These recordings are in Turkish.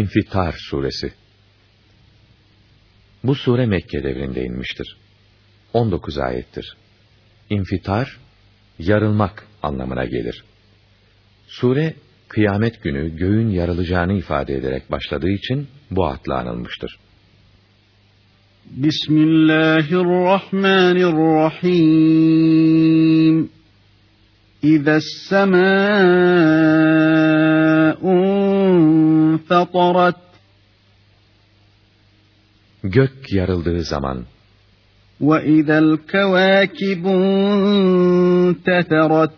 İnfitar Suresi Bu sure Mekke devrinde inmiştir. 19 ayettir. İnfitar, yarılmak anlamına gelir. Sure, kıyamet günü göğün yarılacağını ifade ederek başladığı için bu adla anılmıştır. Bismillahirrahmanirrahim. İzâ semâ'un fatarat. Gök yarıldığı zaman. وَإِذَا الْكَوَاكِبُ انْتَثَرَتْ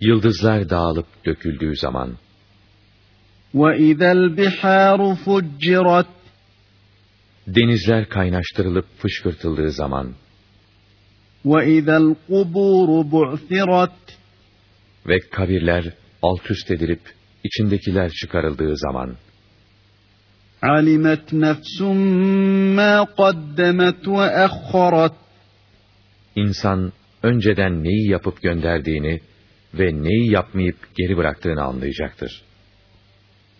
Yıldızlar dağılıp döküldüğü zaman. وَإِذَا الْبِحَارُ فُجِّرَتْ Denizler kaynaştırılıp fışkırtıldığı zaman. وَإِذَا الْقُبُورُ بُعْثِرَتْ Ve kabirler alt üst edilip içindekiler çıkarıldığı zaman Alimet nefsum ma qaddemet ve ahharat İnsan önceden neyi yapıp gönderdiğini ve neyi yapmayıp geri bıraktığını anlayacaktır.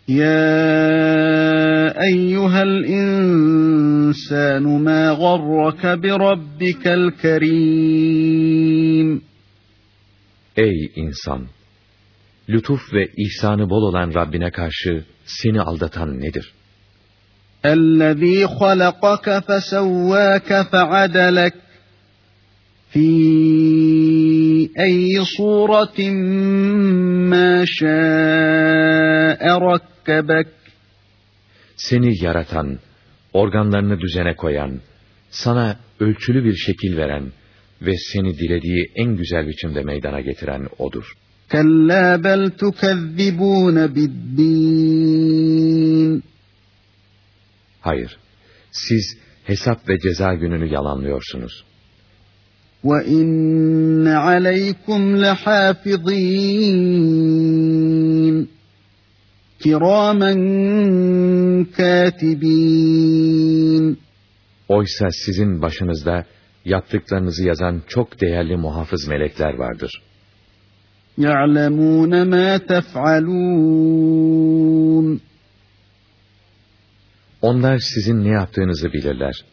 Ya eyyuhel insanu ma garrake bi rabbikel kerim Ey insan! Lütuf ve ihsanı bol olan Rabbine karşı seni aldatan nedir? الذي خلقك فسواك فعدلك في أي صورة ما شاء ركبك Seni yaratan, organlarını düzene koyan, sana ölçülü bir şekil veren ve seni dilediği en güzel biçimde meydana getiren O'dur. Kalla bel tukezzibûne biddîn. Hayır, siz hesap ve ceza gününü yalanlıyorsunuz. Ve inne aleykum lehafizîn. Kiramen katibîn. Oysa sizin başınızda yaptıklarınızı yazan çok değerli muhafız melekler vardır.'' يَعْلَمُونَ مَا تَفْعَلُونَ Onlar sizin ne yaptığınızı bilirler.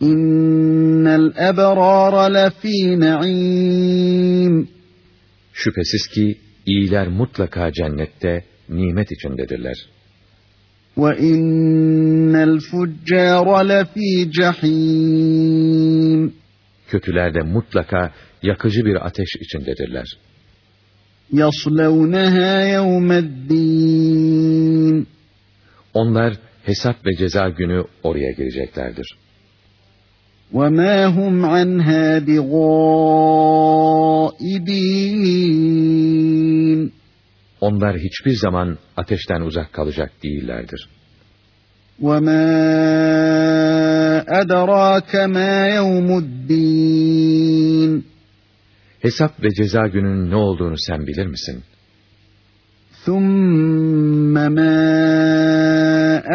İnnel ebrar lefî naîm. Şüphesiz ki iyiler mutlaka cennette nimet içindedirler. Ve innel fuccar lefî cehîm. Kötüler de mutlaka yakıcı bir ateş içindedirler. Yaslevneha yevmeddin. Onlar hesap ve ceza günü oraya gireceklerdir. وَمَا هُمْ عَنْهَا بِغَائِبِينَ Onlar hiçbir zaman ateşten uzak kalacak değillerdir. وَمَا أَدْرَاكَ مَا يَوْمُ الدِّينِ Hesap ve ceza gününün ne olduğunu sen bilir misin? ثُمَّ مَا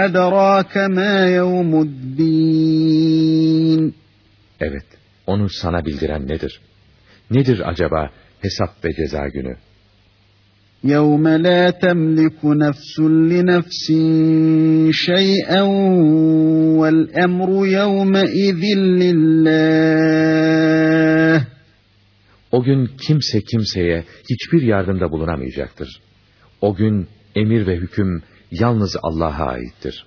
أَدْرَاكَ مَا يَوْمُ الدِّينِ Evet, onu sana bildiren nedir? Nedir acaba hesap ve ceza günü? يَوْمَ لَا تَمْلِكُ نَفْسٌ لِنَفْسٍ شَيْئًا وَالْأَمْرُ يَوْمَئِذٍ لِلَّهِ o gün kimse kimseye hiçbir yardımda bulunamayacaktır. O gün emir ve hüküm yalnız Allah'a aittir.